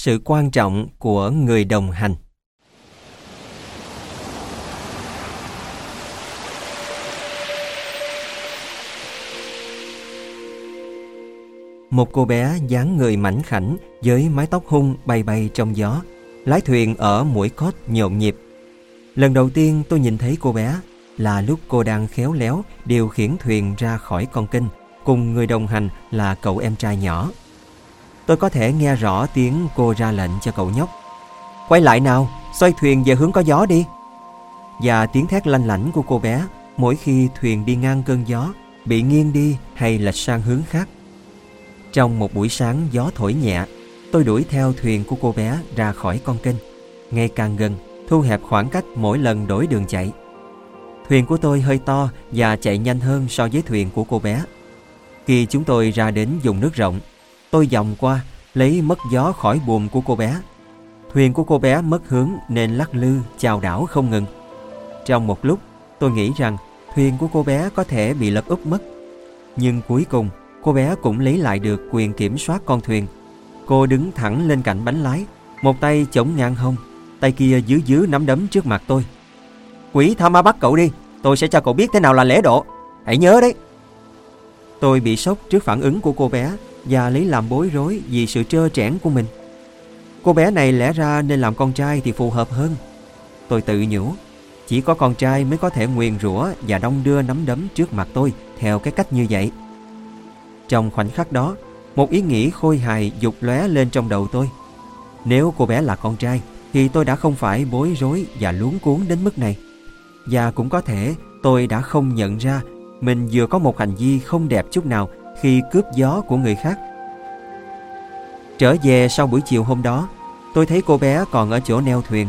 sự quan trọng của người đồng hành. Một cô bé dáng người mảnh khảnh với mái tóc hung bay bay trong gió, lái thuyền ở mũi cốt nhộn nhịp. Lần đầu tiên tôi nhìn thấy cô bé là lúc cô đang khéo léo điều khiển thuyền ra khỏi con kênh cùng người đồng hành là cậu em trai nhỏ. Tôi có thể nghe rõ tiếng cô ra lệnh cho cậu nhóc. Quay lại nào, xoay thuyền về hướng có gió đi. Và tiếng thét lanh lảnh của cô bé mỗi khi thuyền đi ngang cơn gió, bị nghiêng đi hay lệch sang hướng khác. Trong một buổi sáng gió thổi nhẹ, tôi đuổi theo thuyền của cô bé ra khỏi con kênh. Ngày càng gần, thu hẹp khoảng cách mỗi lần đổi đường chạy. Thuyền của tôi hơi to và chạy nhanh hơn so với thuyền của cô bé. Khi chúng tôi ra đến vùng nước rộng, tôi vòng qua, lấy mất gió khỏi buồm của cô bé. Thuyền của cô bé mất hướng nên lắc lư, chào đảo không ngừng. Trong một lúc, tôi nghĩ rằng thuyền của cô bé có thể bị lật úp mất. Nhưng cuối cùng, cô bé cũng lấy lại được quyền kiểm soát con thuyền. Cô đứng thẳng lên cạnh bánh lái, một tay chống ngang hông, tay kia dưới dưới nắm đấm trước mặt tôi. Quỷ tha ma bắt cậu đi, tôi sẽ cho cậu biết thế nào là lễ độ. Hãy nhớ đấy. Tôi bị sốc trước phản ứng của cô bé và lấy làm bối rối vì sự trơ trẽn của mình. Cô bé này lẽ ra nên làm con trai thì phù hợp hơn. Tôi tự nhủ, chỉ có con trai mới có thể nguyền rủa và đong đưa nắm đấm trước mặt tôi theo cái cách như vậy. Trong khoảnh khắc đó, một ý nghĩ khôi hài dục lóe lên trong đầu tôi. Nếu cô bé là con trai, thì tôi đã không phải bối rối và luống cuốn đến mức này. Và cũng có thể tôi đã không nhận ra mình vừa có một hành vi không đẹp chút nào khi cướp gió của người khác. Trở về sau buổi chiều hôm đó, tôi thấy cô bé còn ở chỗ neo thuyền.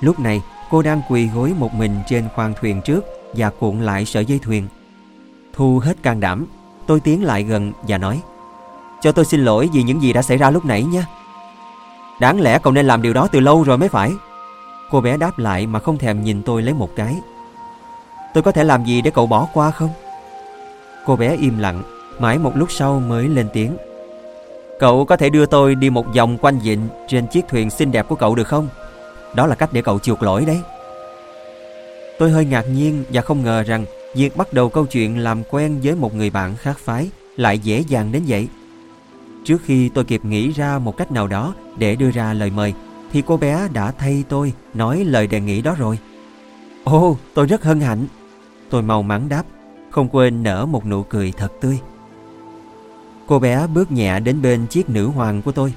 Lúc này, cô đang quỳ gối một mình trên khoang thuyền trước và cuộn lại sợi dây thuyền. Thu hết can đảm, tôi tiến lại gần và nói Cho tôi xin lỗi vì những gì đã xảy ra lúc nãy nhé. Đáng lẽ cậu nên làm điều đó từ lâu rồi mới phải. Cô bé đáp lại mà không thèm nhìn tôi lấy một cái. Tôi có thể làm gì để cậu bỏ qua không? Cô bé im lặng, mãi một lúc sau mới lên tiếng. Cậu có thể đưa tôi đi một vòng quanh vịnh trên chiếc thuyền xinh đẹp của cậu được không? Đó là cách để cậu chuộc lỗi đấy. Tôi hơi ngạc nhiên và không ngờ rằng việc bắt đầu câu chuyện làm quen với một người bạn khác phái lại dễ dàng đến vậy. Trước khi tôi kịp nghĩ ra một cách nào đó để đưa ra lời mời, thì cô bé đã thay tôi nói lời đề nghị đó rồi. Ồ, tôi rất hân hạnh. Tôi mau mắn đáp, không quên nở một nụ cười thật tươi. Cô bé bước nhẹ đến bên chiếc nữ hoàng của tôi.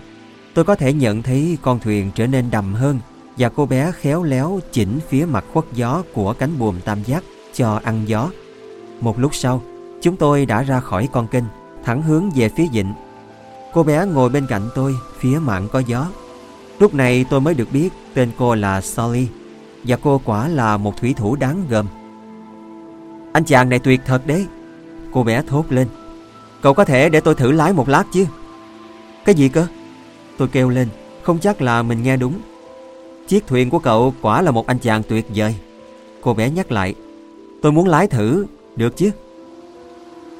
Tôi có thể nhận thấy con thuyền trở nên đầm hơn và cô bé khéo léo chỉnh phía mặt khuất gió của cánh buồm tam giác cho ăn gió. Một lúc sau, chúng tôi đã ra khỏi con kênh, thẳng hướng về phía vịnh. Cô bé ngồi bên cạnh tôi, phía mạng có gió. Lúc này tôi mới được biết tên cô là Sally và cô quả là một thủy thủ đáng gờm. Anh chàng này tuyệt thật đấy. Cô bé thốt lên. Cậu có thể để tôi thử lái một lát chứ? Cái gì cơ? Tôi kêu lên, không chắc là mình nghe đúng. Chiếc thuyền của cậu quả là một anh chàng tuyệt vời. Cô bé nhắc lại. Tôi muốn lái thử, được chứ?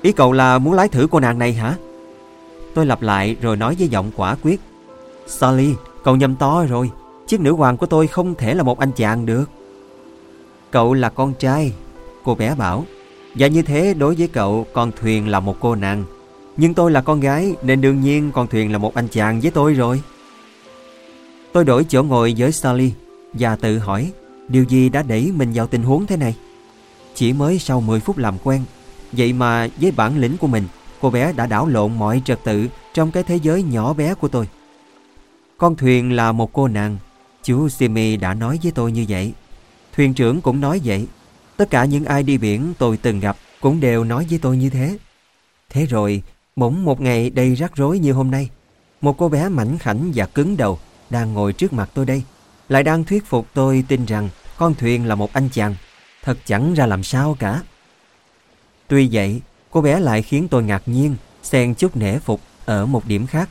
Ý cậu là muốn lái thử cô nàng này hả? Tôi lặp lại rồi nói với giọng quả quyết. Sally, cậu nhầm to rồi. Chiếc nữ hoàng của tôi không thể là một anh chàng được. Cậu là con trai, cô bé bảo. Và như thế đối với cậu, con thuyền là một cô nàng. Nhưng tôi là con gái nên đương nhiên con thuyền là một anh chàng với tôi rồi. Tôi đổi chỗ ngồi với Sally và tự hỏi điều gì đã đẩy mình vào tình huống thế này. Chỉ mới sau 10 phút làm quen, vậy mà với bản lĩnh của mình, cô bé đã đảo lộn mọi trật tự trong cái thế giới nhỏ bé của tôi. Con thuyền là một cô nàng, chú Simi đã nói với tôi như vậy. Thuyền trưởng cũng nói vậy. Tất cả những ai đi biển tôi từng gặp cũng đều nói với tôi như thế. Thế rồi, bỗng một ngày đầy rắc rối như hôm nay, một cô bé mảnh khảnh và cứng đầu đang ngồi trước mặt tôi đây, lại đang thuyết phục tôi tin rằng con thuyền là một anh chàng. Thật chẳng ra làm sao cả. Tuy vậy, cô bé lại khiến tôi ngạc nhiên, xen chút nể phục ở một điểm khác.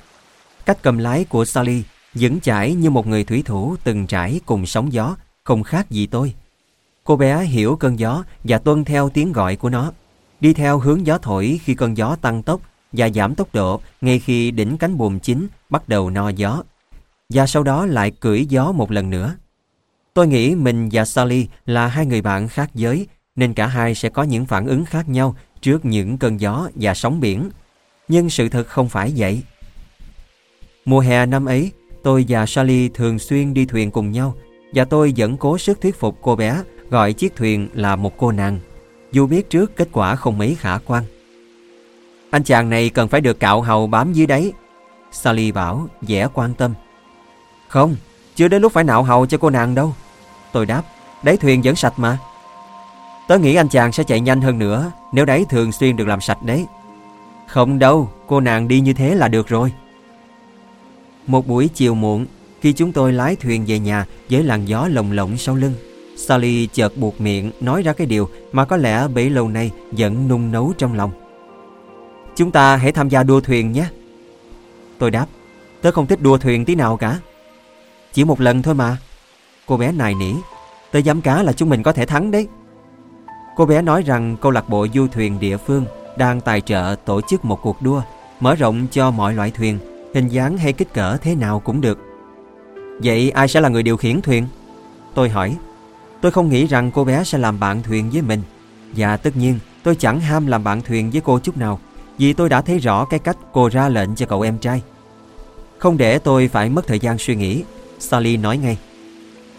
Cách cầm lái của Sally vững chãi như một người thủy thủ từng trải cùng sóng gió, không khác gì tôi. Cô bé hiểu cơn gió và tuân theo tiếng gọi của nó, đi theo hướng gió thổi khi cơn gió tăng tốc và giảm tốc độ ngay khi đỉnh cánh buồm chính bắt đầu no gió. và sau đó lại cưỡi gió một lần nữa. Tôi nghĩ mình và Sally là hai người bạn khác giới nên cả hai sẽ có những phản ứng khác nhau trước những cơn gió và sóng biển. Nhưng sự thật không phải vậy. Mùa hè năm ấy, tôi và Sally thường xuyên đi thuyền cùng nhau và tôi vẫn cố sức thuyết phục cô bé gọi chiếc thuyền là một cô nàng, dù biết trước kết quả không mấy khả quan. Anh chàng này cần phải được cạo hầu bám dưới đáy. Sally bảo, vẻ quan tâm. Không, chưa đến lúc phải nạo hầu cho cô nàng đâu. Tôi đáp, đáy thuyền vẫn sạch mà. Tớ nghĩ anh chàng sẽ chạy nhanh hơn nữa nếu đáy thường xuyên được làm sạch đấy. Không đâu, cô nàng đi như thế là được rồi. Một buổi chiều muộn, khi chúng tôi lái thuyền về nhà với làn gió lồng lộng sau lưng, Sally chợt buộc miệng nói ra cái điều mà có lẽ bấy lâu nay vẫn nung nấu trong lòng. Chúng ta hãy tham gia đua thuyền nhé. Tôi đáp, tớ không thích đua thuyền tí nào cả. Chỉ một lần thôi mà. Cô bé nài nỉ, tớ dám cá là chúng mình có thể thắng đấy. Cô bé nói rằng câu lạc bộ du thuyền địa phương đang tài trợ tổ chức một cuộc đua, mở rộng cho mọi loại thuyền, hình dáng hay kích cỡ thế nào cũng được. Vậy ai sẽ là người điều khiển thuyền? Tôi hỏi. Tôi không nghĩ rằng cô bé sẽ làm bạn thuyền với mình. Và tất nhiên, tôi chẳng ham làm bạn thuyền với cô chút nào, vì tôi đã thấy rõ cái cách cô ra lệnh cho cậu em trai. Không để tôi phải mất thời gian suy nghĩ, Sally nói ngay.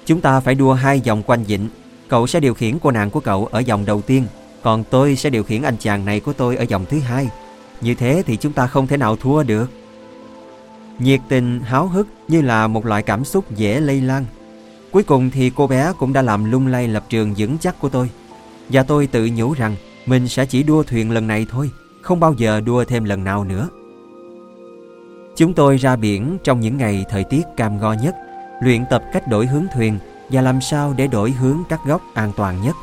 Chúng ta phải đua hai vòng quanh vịnh Cậu sẽ điều khiển cô nàng của cậu ở vòng đầu tiên Còn tôi sẽ điều khiển anh chàng này của tôi ở vòng thứ hai Như thế thì chúng ta không thể nào thua được Nhiệt tình, háo hức như là một loại cảm xúc dễ lây lan Cuối cùng thì cô bé cũng đã làm lung lay lập trường vững chắc của tôi Và tôi tự nhủ rằng mình sẽ chỉ đua thuyền lần này thôi Không bao giờ đua thêm lần nào nữa Chúng tôi ra biển trong những ngày thời tiết cam go nhất Luyện tập cách đổi hướng thuyền và làm sao để đổi hướng các góc an toàn nhất.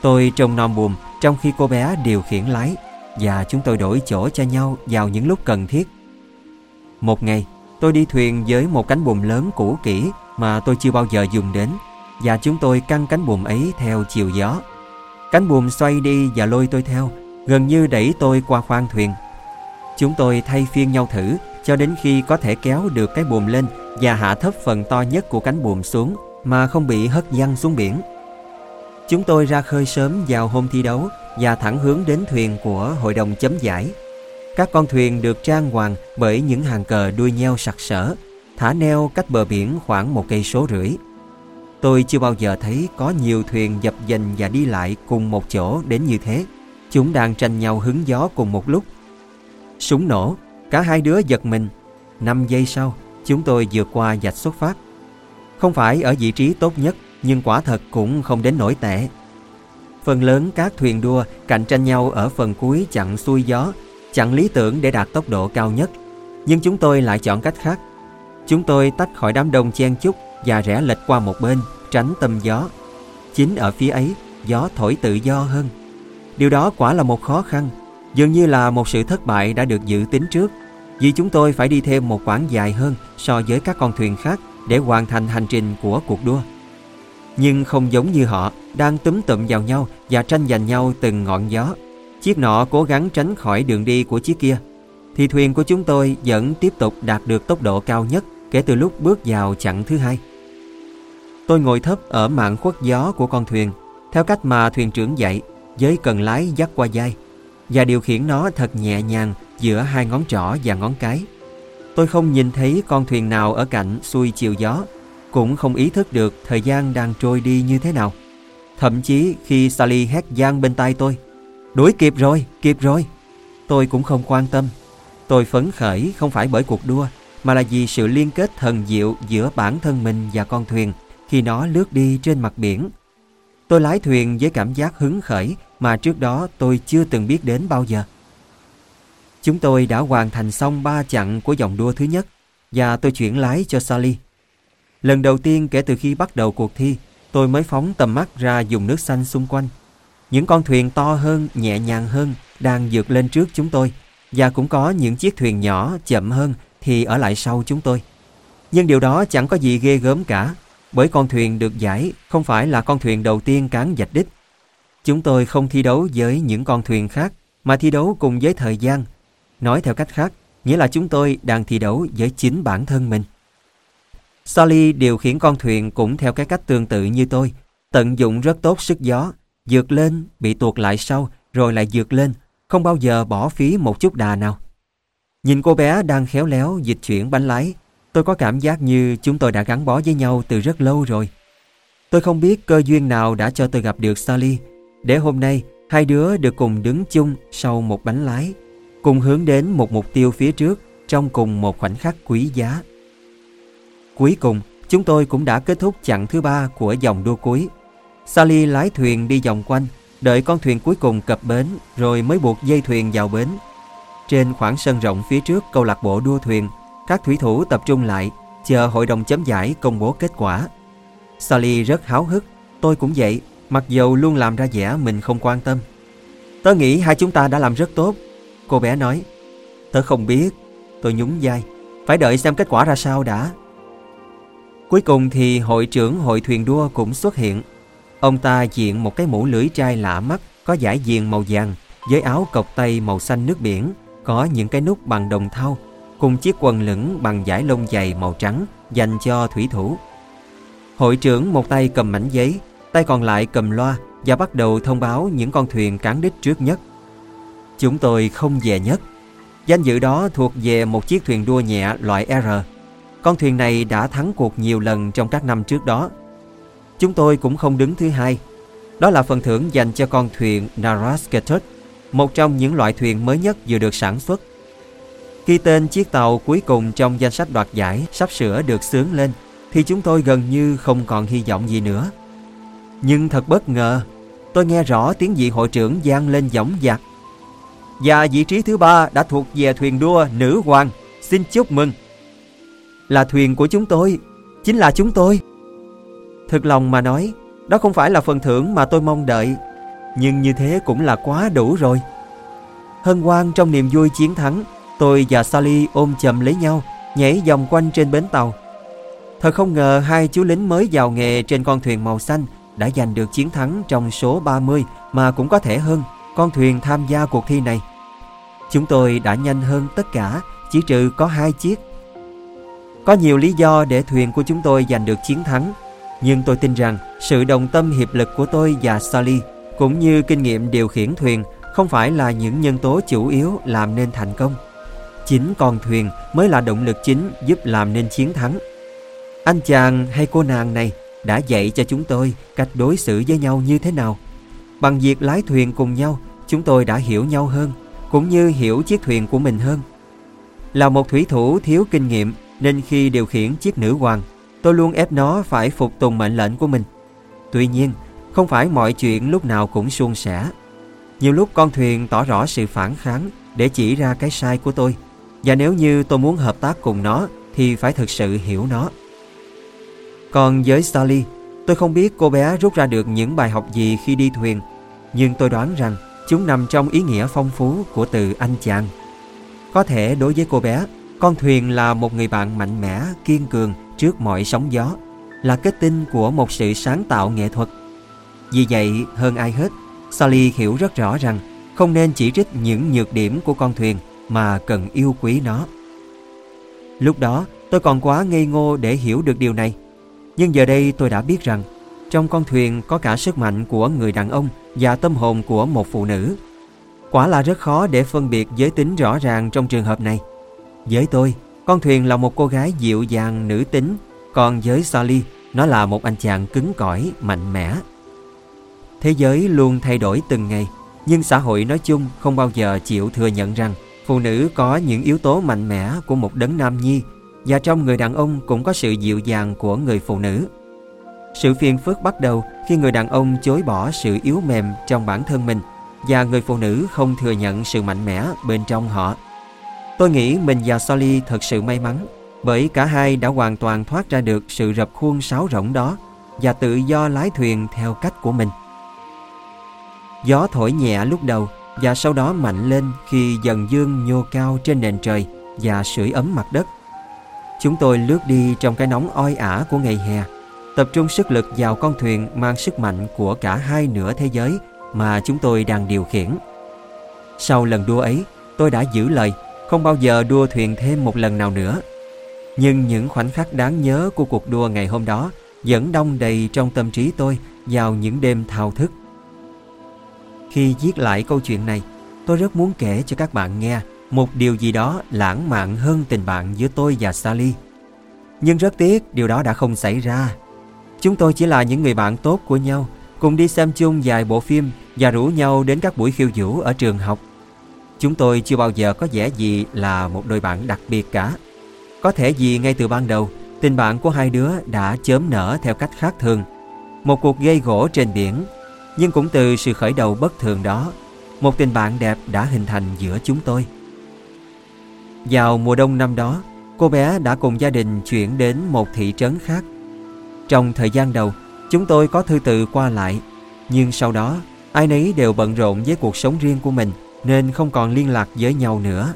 Tôi trông non buồm trong khi cô bé điều khiển lái và chúng tôi đổi chỗ cho nhau vào những lúc cần thiết. Một ngày, tôi đi thuyền với một cánh buồm lớn cũ kỹ mà tôi chưa bao giờ dùng đến và chúng tôi căng cánh buồm ấy theo chiều gió. Cánh buồm xoay đi và lôi tôi theo, gần như đẩy tôi qua khoang thuyền. Chúng tôi thay phiên nhau thử cho đến khi có thể kéo được cái buồm lên và hạ thấp phần to nhất của cánh buồm xuống mà không bị hất văng xuống biển. Chúng tôi ra khơi sớm vào hôm thi đấu và thẳng hướng đến thuyền của hội đồng chấm giải. Các con thuyền được trang hoàng bởi những hàng cờ đuôi nheo sặc sỡ, thả neo cách bờ biển khoảng một cây số rưỡi. Tôi chưa bao giờ thấy có nhiều thuyền dập dềnh và đi lại cùng một chỗ đến như thế. Chúng đang tranh nhau hứng gió cùng một lúc. Súng nổ, cả hai đứa giật mình. Năm giây sau, chúng tôi vượt qua dạch xuất phát. Không phải ở vị trí tốt nhất, nhưng quả thật cũng không đến nổi tệ. Phần lớn các thuyền đua cạnh tranh nhau ở phần cuối chặn xuôi gió, chặn lý tưởng để đạt tốc độ cao nhất. Nhưng chúng tôi lại chọn cách khác. Chúng tôi tách khỏi đám đông chen chúc và rẽ lệch qua một bên, tránh tâm gió. Chính ở phía ấy, gió thổi tự do hơn. Điều đó quả là một khó khăn, dường như là một sự thất bại đã được dự tính trước, vì chúng tôi phải đi thêm một quãng dài hơn so với các con thuyền khác để hoàn thành hành trình của cuộc đua. Nhưng không giống như họ đang túm tụm vào nhau và tranh giành nhau từng ngọn gió. Chiếc nọ cố gắng tránh khỏi đường đi của chiếc kia. Thì thuyền của chúng tôi vẫn tiếp tục đạt được tốc độ cao nhất kể từ lúc bước vào chặng thứ hai. Tôi ngồi thấp ở mạng khuất gió của con thuyền, theo cách mà thuyền trưởng dạy, với cần lái dắt qua vai, và điều khiển nó thật nhẹ nhàng giữa hai ngón trỏ và ngón cái. Tôi không nhìn thấy con thuyền nào ở cạnh xuôi chiều gió, cũng không ý thức được thời gian đang trôi đi như thế nào. Thậm chí khi Sally hét gian bên tai tôi, đuổi kịp rồi, kịp rồi. Tôi cũng không quan tâm. Tôi phấn khởi không phải bởi cuộc đua, mà là vì sự liên kết thần diệu giữa bản thân mình và con thuyền khi nó lướt đi trên mặt biển. Tôi lái thuyền với cảm giác hứng khởi mà trước đó tôi chưa từng biết đến bao giờ. Chúng tôi đã hoàn thành xong ba chặng của dòng đua thứ nhất và tôi chuyển lái cho Sally. Lần đầu tiên kể từ khi bắt đầu cuộc thi, tôi mới phóng tầm mắt ra dùng nước xanh xung quanh. Những con thuyền to hơn, nhẹ nhàng hơn đang vượt lên trước chúng tôi và cũng có những chiếc thuyền nhỏ, chậm hơn thì ở lại sau chúng tôi. Nhưng điều đó chẳng có gì ghê gớm cả bởi con thuyền được giải không phải là con thuyền đầu tiên cán dạch đích. Chúng tôi không thi đấu với những con thuyền khác mà thi đấu cùng với thời gian Nói theo cách khác, nghĩa là chúng tôi đang thi đấu với chính bản thân mình. Sally điều khiển con thuyền cũng theo cái cách tương tự như tôi, tận dụng rất tốt sức gió, dược lên, bị tuột lại sau, rồi lại dược lên, không bao giờ bỏ phí một chút đà nào. Nhìn cô bé đang khéo léo dịch chuyển bánh lái, tôi có cảm giác như chúng tôi đã gắn bó với nhau từ rất lâu rồi. Tôi không biết cơ duyên nào đã cho tôi gặp được Sally, để hôm nay hai đứa được cùng đứng chung sau một bánh lái, cùng hướng đến một mục tiêu phía trước trong cùng một khoảnh khắc quý giá. Cuối cùng, chúng tôi cũng đã kết thúc chặng thứ ba của dòng đua cuối. Sally lái thuyền đi vòng quanh, đợi con thuyền cuối cùng cập bến rồi mới buộc dây thuyền vào bến. Trên khoảng sân rộng phía trước câu lạc bộ đua thuyền, các thủy thủ tập trung lại, chờ hội đồng chấm giải công bố kết quả. Sally rất háo hức, tôi cũng vậy, mặc dầu luôn làm ra vẻ mình không quan tâm. Tớ nghĩ hai chúng ta đã làm rất tốt, cô bé nói. Tớ không biết, tôi nhún vai, phải đợi xem kết quả ra sao đã. Cuối cùng thì hội trưởng hội thuyền đua cũng xuất hiện. Ông ta diện một cái mũ lưỡi trai lạ mắt có giải viền màu vàng với áo cộc tay màu xanh nước biển, có những cái nút bằng đồng thau cùng chiếc quần lửng bằng dải lông dày màu trắng dành cho thủy thủ. Hội trưởng một tay cầm mảnh giấy, tay còn lại cầm loa và bắt đầu thông báo những con thuyền cán đích trước nhất. Chúng tôi không về nhất. Danh dự đó thuộc về một chiếc thuyền đua nhẹ loại R. Con thuyền này đã thắng cuộc nhiều lần trong các năm trước đó. Chúng tôi cũng không đứng thứ hai. Đó là phần thưởng dành cho con thuyền Narasketus, một trong những loại thuyền mới nhất vừa được sản xuất. Khi tên chiếc tàu cuối cùng trong danh sách đoạt giải sắp sửa được sướng lên, thì chúng tôi gần như không còn hy vọng gì nữa. Nhưng thật bất ngờ, tôi nghe rõ tiếng vị hội trưởng gian lên giọng giặc. Và vị trí thứ ba đã thuộc về thuyền đua Nữ Hoàng. Xin chúc mừng. Là thuyền của chúng tôi, chính là chúng tôi. Thực lòng mà nói, đó không phải là phần thưởng mà tôi mong đợi, nhưng như thế cũng là quá đủ rồi. Hân hoan trong niềm vui chiến thắng, tôi và Sally ôm chầm lấy nhau, nhảy vòng quanh trên bến tàu. Thật không ngờ hai chú lính mới vào nghề trên con thuyền màu xanh đã giành được chiến thắng trong số 30 mà cũng có thể hơn con thuyền tham gia cuộc thi này. Chúng tôi đã nhanh hơn tất cả, chỉ trừ có hai chiếc. Có nhiều lý do để thuyền của chúng tôi giành được chiến thắng, nhưng tôi tin rằng sự đồng tâm hiệp lực của tôi và Sally cũng như kinh nghiệm điều khiển thuyền không phải là những nhân tố chủ yếu làm nên thành công. Chính con thuyền mới là động lực chính giúp làm nên chiến thắng. Anh chàng hay cô nàng này đã dạy cho chúng tôi cách đối xử với nhau như thế nào. Bằng việc lái thuyền cùng nhau, chúng tôi đã hiểu nhau hơn, cũng như hiểu chiếc thuyền của mình hơn. Là một thủy thủ thiếu kinh nghiệm nên khi điều khiển chiếc nữ hoàng, tôi luôn ép nó phải phục tùng mệnh lệnh của mình. Tuy nhiên, không phải mọi chuyện lúc nào cũng suôn sẻ. Nhiều lúc con thuyền tỏ rõ sự phản kháng để chỉ ra cái sai của tôi. Và nếu như tôi muốn hợp tác cùng nó thì phải thực sự hiểu nó. Còn với Sally, tôi không biết cô bé rút ra được những bài học gì khi đi thuyền, nhưng tôi đoán rằng chúng nằm trong ý nghĩa phong phú của từ anh chàng. Có thể đối với cô bé, con thuyền là một người bạn mạnh mẽ, kiên cường trước mọi sóng gió, là kết tinh của một sự sáng tạo nghệ thuật. Vì vậy, hơn ai hết, Sally hiểu rất rõ rằng không nên chỉ trích những nhược điểm của con thuyền mà cần yêu quý nó. Lúc đó, tôi còn quá ngây ngô để hiểu được điều này. Nhưng giờ đây tôi đã biết rằng trong con thuyền có cả sức mạnh của người đàn ông và tâm hồn của một phụ nữ. Quả là rất khó để phân biệt giới tính rõ ràng trong trường hợp này. Với tôi, con thuyền là một cô gái dịu dàng nữ tính, còn với Sally, nó là một anh chàng cứng cỏi, mạnh mẽ. Thế giới luôn thay đổi từng ngày, nhưng xã hội nói chung không bao giờ chịu thừa nhận rằng phụ nữ có những yếu tố mạnh mẽ của một đấng nam nhi và trong người đàn ông cũng có sự dịu dàng của người phụ nữ. Sự phiền phức bắt đầu khi người đàn ông chối bỏ sự yếu mềm trong bản thân mình và người phụ nữ không thừa nhận sự mạnh mẽ bên trong họ. Tôi nghĩ mình và Sally thật sự may mắn bởi cả hai đã hoàn toàn thoát ra được sự rập khuôn sáo rỗng đó và tự do lái thuyền theo cách của mình. Gió thổi nhẹ lúc đầu và sau đó mạnh lên khi dần dương nhô cao trên nền trời và sưởi ấm mặt đất. Chúng tôi lướt đi trong cái nóng oi ả của ngày hè, tập trung sức lực vào con thuyền mang sức mạnh của cả hai nửa thế giới mà chúng tôi đang điều khiển. Sau lần đua ấy, tôi đã giữ lời không bao giờ đua thuyền thêm một lần nào nữa. Nhưng những khoảnh khắc đáng nhớ của cuộc đua ngày hôm đó vẫn đông đầy trong tâm trí tôi vào những đêm thao thức. Khi viết lại câu chuyện này, tôi rất muốn kể cho các bạn nghe một điều gì đó lãng mạn hơn tình bạn giữa tôi và Sally. Nhưng rất tiếc điều đó đã không xảy ra. Chúng tôi chỉ là những người bạn tốt của nhau, cùng đi xem chung vài bộ phim và rủ nhau đến các buổi khiêu vũ ở trường học. Chúng tôi chưa bao giờ có vẻ gì là một đôi bạn đặc biệt cả. Có thể vì ngay từ ban đầu, tình bạn của hai đứa đã chớm nở theo cách khác thường. Một cuộc gây gỗ trên biển, nhưng cũng từ sự khởi đầu bất thường đó, một tình bạn đẹp đã hình thành giữa chúng tôi. Vào mùa đông năm đó, cô bé đã cùng gia đình chuyển đến một thị trấn khác. Trong thời gian đầu, chúng tôi có thư từ qua lại, nhưng sau đó ai nấy đều bận rộn với cuộc sống riêng của mình nên không còn liên lạc với nhau nữa.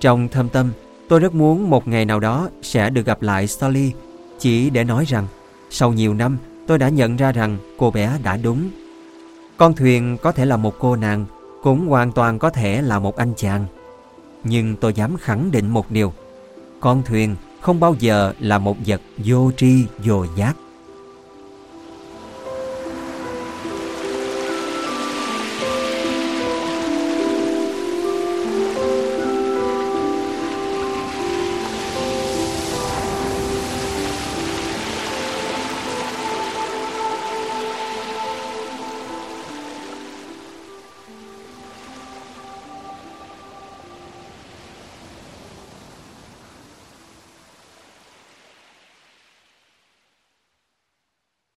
Trong thâm tâm, tôi rất muốn một ngày nào đó sẽ được gặp lại Sally, chỉ để nói rằng sau nhiều năm tôi đã nhận ra rằng cô bé đã đúng. Con thuyền có thể là một cô nàng, cũng hoàn toàn có thể là một anh chàng. Nhưng tôi dám khẳng định một điều, con thuyền không bao giờ là một vật vô tri vô giác.